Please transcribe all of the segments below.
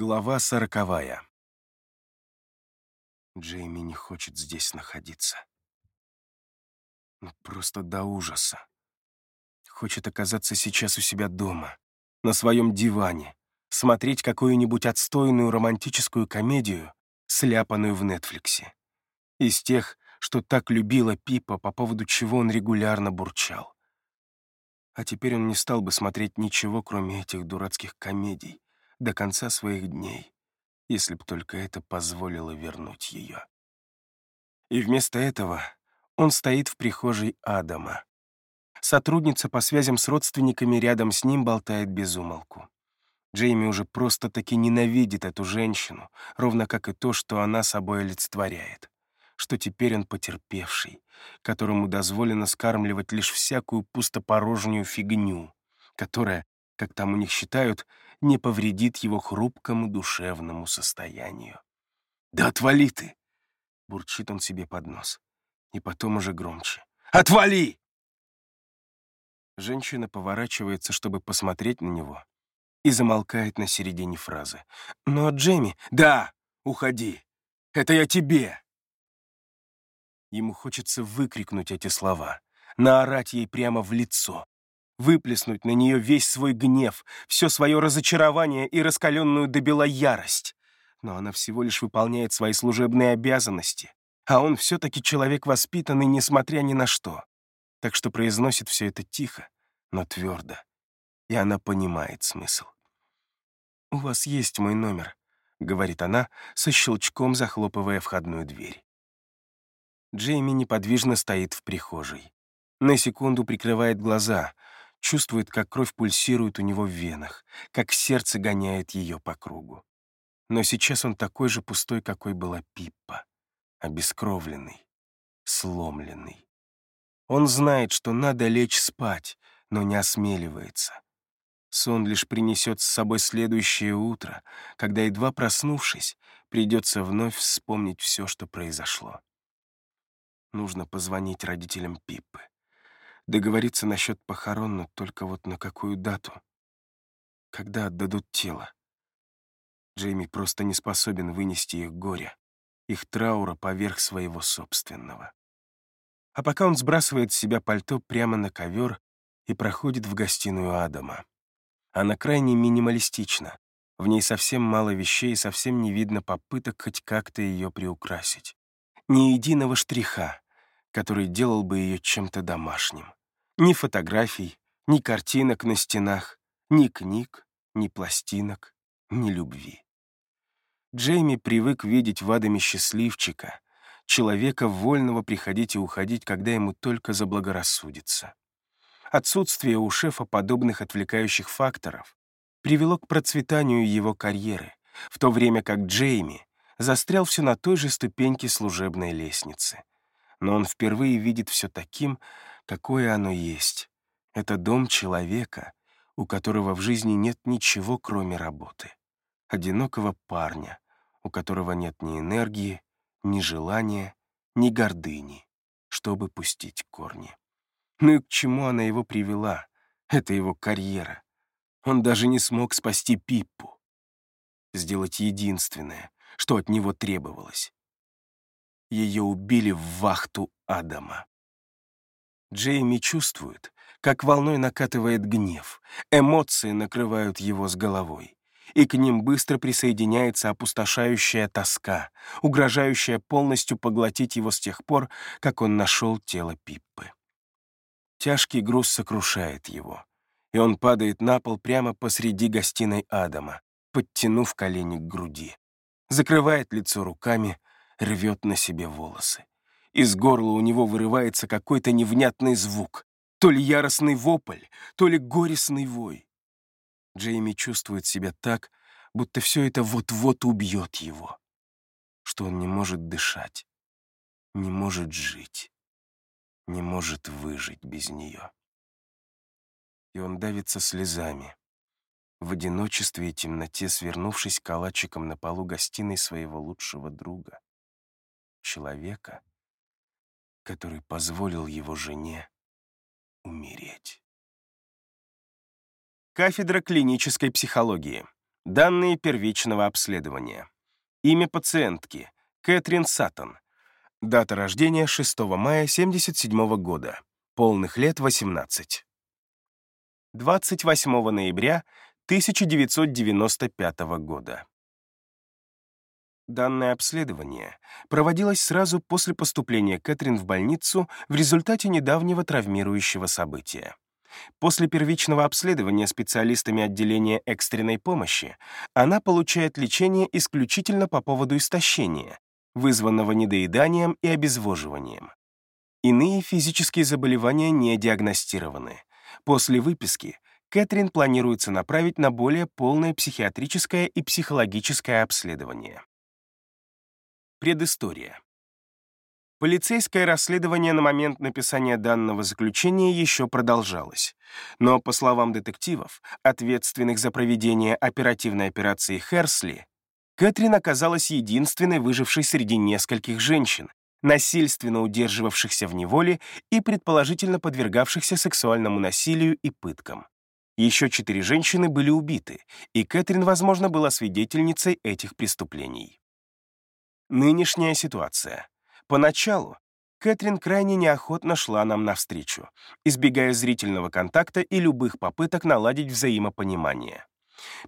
Глава сороковая. Джейми не хочет здесь находиться. Ну, просто до ужаса. Хочет оказаться сейчас у себя дома, на своем диване, смотреть какую-нибудь отстойную романтическую комедию, сляпанную в Нетфликсе. Из тех, что так любила Пипа, по поводу чего он регулярно бурчал. А теперь он не стал бы смотреть ничего, кроме этих дурацких комедий, до конца своих дней, если б только это позволило вернуть ее. И вместо этого он стоит в прихожей Адама. Сотрудница по связям с родственниками рядом с ним болтает без умолку. Джейми уже просто-таки ненавидит эту женщину, ровно как и то, что она собой олицетворяет. Что теперь он потерпевший, которому дозволено скармливать лишь всякую пустопорожнюю фигню, которая, как там у них считают, не повредит его хрупкому душевному состоянию. «Да отвали ты!» — бурчит он себе под нос. И потом уже громче. «Отвали!» Женщина поворачивается, чтобы посмотреть на него, и замолкает на середине фразы. «Но Джейми...» «Да, уходи! Это я тебе!» Ему хочется выкрикнуть эти слова, наорать ей прямо в лицо, выплеснуть на нее весь свой гнев, все свое разочарование и раскаленную до бела ярость. Но она всего лишь выполняет свои служебные обязанности, а он все-таки человек воспитанный, несмотря ни на что. Так что произносит все это тихо, но твердо, и она понимает смысл. «У вас есть мой номер», — говорит она, со щелчком захлопывая входную дверь. Джейми неподвижно стоит в прихожей. На секунду прикрывает глаза — чувствует, как кровь пульсирует у него в венах, как сердце гоняет ее по кругу. Но сейчас он такой же пустой, какой была Пиппа, обескровленный, сломленный. Он знает, что надо лечь спать, но не осмеливается. Сон лишь принесет с собой следующее утро, когда, едва проснувшись, придется вновь вспомнить все, что произошло. Нужно позвонить родителям Пиппы. Договориться насчет похорон, но только вот на какую дату? Когда отдадут тело? Джейми просто не способен вынести их горе, их траура поверх своего собственного. А пока он сбрасывает с себя пальто прямо на ковер и проходит в гостиную Адама. Она крайне минималистична. В ней совсем мало вещей и совсем не видно попыток хоть как-то ее приукрасить. Ни единого штриха, который делал бы ее чем-то домашним. Ни фотографий, ни картинок на стенах, ни книг, ни пластинок, ни любви. Джейми привык видеть в Адаме счастливчика, человека, вольного приходить и уходить, когда ему только заблагорассудится. Отсутствие у шефа подобных отвлекающих факторов привело к процветанию его карьеры, в то время как Джейми застрял все на той же ступеньке служебной лестницы. Но он впервые видит все таким, какое оно есть. Это дом человека, у которого в жизни нет ничего, кроме работы. Одинокого парня, у которого нет ни энергии, ни желания, ни гордыни, чтобы пустить корни. Ну и к чему она его привела? Это его карьера. Он даже не смог спасти Пиппу. Сделать единственное, что от него требовалось. Ее убили в вахту Адама. Джейми чувствует, как волной накатывает гнев, эмоции накрывают его с головой, и к ним быстро присоединяется опустошающая тоска, угрожающая полностью поглотить его с тех пор, как он нашел тело Пиппы. Тяжкий груз сокрушает его, и он падает на пол прямо посреди гостиной Адама, подтянув колени к груди. Закрывает лицо руками, рвет на себе волосы. Из горла у него вырывается какой-то невнятный звук. То ли яростный вопль, то ли горестный вой. Джейми чувствует себя так, будто все это вот-вот убьет его. Что он не может дышать, не может жить, не может выжить без нее. И он давится слезами, в одиночестве и темноте свернувшись калачиком на полу гостиной своего лучшего друга. Человека, который позволил его жене умереть. Кафедра клинической психологии. Данные первичного обследования. Имя пациентки — Кэтрин Саттон. Дата рождения — 6 мая 1977 года. Полных лет — 18. 28 ноября 1995 года. Данное обследование проводилось сразу после поступления Кэтрин в больницу в результате недавнего травмирующего события. После первичного обследования специалистами отделения экстренной помощи она получает лечение исключительно по поводу истощения, вызванного недоеданием и обезвоживанием. Иные физические заболевания не диагностированы. После выписки Кэтрин планируется направить на более полное психиатрическое и психологическое обследование. Предыстория. Полицейское расследование на момент написания данного заключения еще продолжалось. Но, по словам детективов, ответственных за проведение оперативной операции Херсли, Кэтрин оказалась единственной выжившей среди нескольких женщин, насильственно удерживавшихся в неволе и предположительно подвергавшихся сексуальному насилию и пыткам. Еще четыре женщины были убиты, и Кэтрин, возможно, была свидетельницей этих преступлений. Нынешняя ситуация. Поначалу Кэтрин крайне неохотно шла нам навстречу, избегая зрительного контакта и любых попыток наладить взаимопонимание.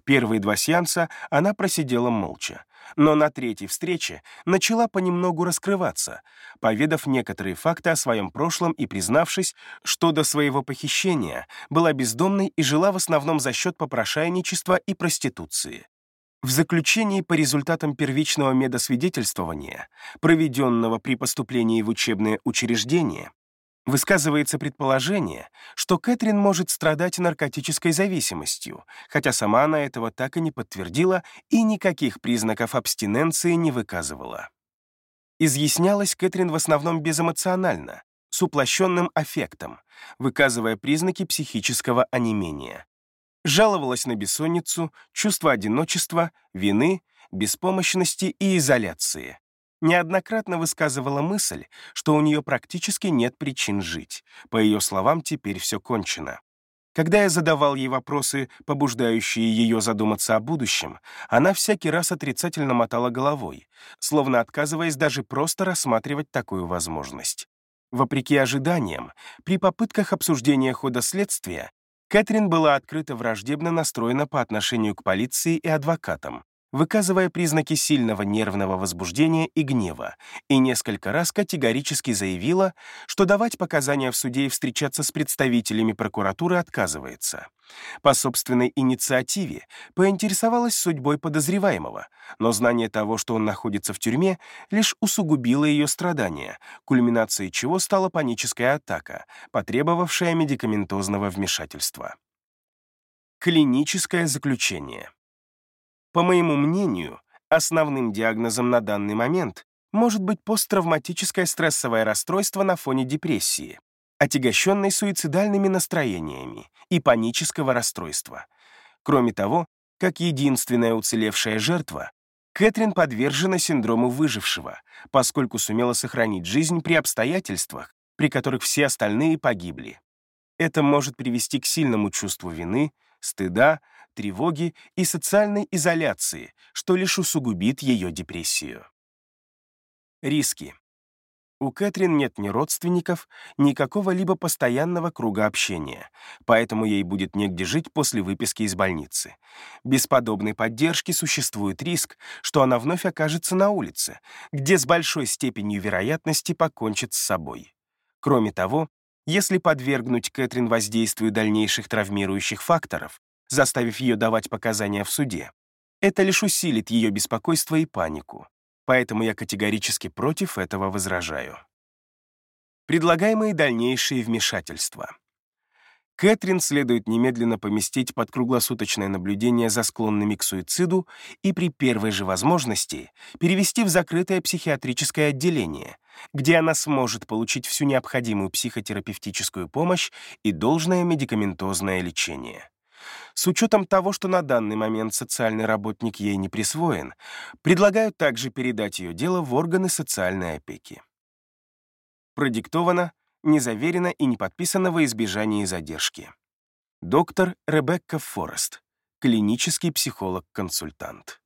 Первые два сеанса она просидела молча, но на третьей встрече начала понемногу раскрываться, поведав некоторые факты о своем прошлом и признавшись, что до своего похищения была бездомной и жила в основном за счет попрошайничества и проституции. В заключении по результатам первичного медосвидетельствования, проведенного при поступлении в учебное учреждение, высказывается предположение, что Кэтрин может страдать наркотической зависимостью, хотя сама она этого так и не подтвердила и никаких признаков абстиненции не выказывала. Изъяснялась Кэтрин в основном безэмоционально, с уплощенным аффектом, выказывая признаки психического онемения жаловалась на бессонницу, чувство одиночества, вины, беспомощности и изоляции. Неоднократно высказывала мысль, что у нее практически нет причин жить. По ее словам, теперь все кончено. Когда я задавал ей вопросы, побуждающие ее задуматься о будущем, она всякий раз отрицательно мотала головой, словно отказываясь даже просто рассматривать такую возможность. Вопреки ожиданиям, при попытках обсуждения хода следствия Кэтрин была открыто враждебно настроена по отношению к полиции и адвокатам, выказывая признаки сильного нервного возбуждения и гнева, и несколько раз категорически заявила, что давать показания в суде и встречаться с представителями прокуратуры отказывается. По собственной инициативе поинтересовалась судьбой подозреваемого, но знание того, что он находится в тюрьме, лишь усугубило ее страдания, кульминацией чего стала паническая атака, потребовавшая медикаментозного вмешательства. Клиническое заключение. По моему мнению, основным диагнозом на данный момент может быть посттравматическое стрессовое расстройство на фоне депрессии, отягощенной суицидальными настроениями и панического расстройства. Кроме того, как единственная уцелевшая жертва, Кэтрин подвержена синдрому выжившего, поскольку сумела сохранить жизнь при обстоятельствах, при которых все остальные погибли. Это может привести к сильному чувству вины, стыда, тревоги и социальной изоляции, что лишь усугубит ее депрессию. Риски. У Кэтрин нет ни родственников, ни какого-либо постоянного круга общения, поэтому ей будет негде жить после выписки из больницы. Без подобной поддержки существует риск, что она вновь окажется на улице, где с большой степенью вероятности покончит с собой. Кроме того, если подвергнуть Кэтрин воздействию дальнейших травмирующих факторов, заставив ее давать показания в суде, это лишь усилит ее беспокойство и панику поэтому я категорически против этого возражаю. Предлагаемые дальнейшие вмешательства. Кэтрин следует немедленно поместить под круглосуточное наблюдение за склонными к суициду и при первой же возможности перевести в закрытое психиатрическое отделение, где она сможет получить всю необходимую психотерапевтическую помощь и должное медикаментозное лечение. С учетом того, что на данный момент социальный работник ей не присвоен, предлагаю также передать ее дело в органы социальной опеки. Продиктовано, не заверено и не подписано во избежание задержки. Доктор Ребекка Форест, клинический психолог-консультант.